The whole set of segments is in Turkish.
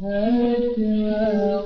Hekme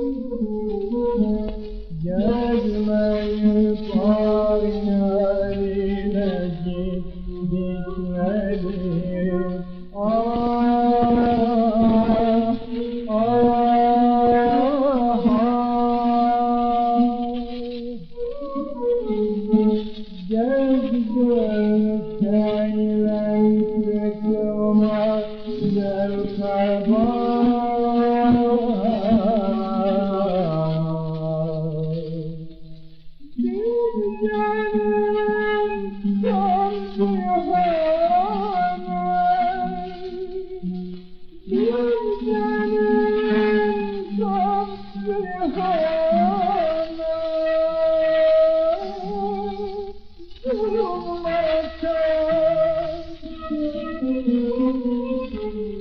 Thank you.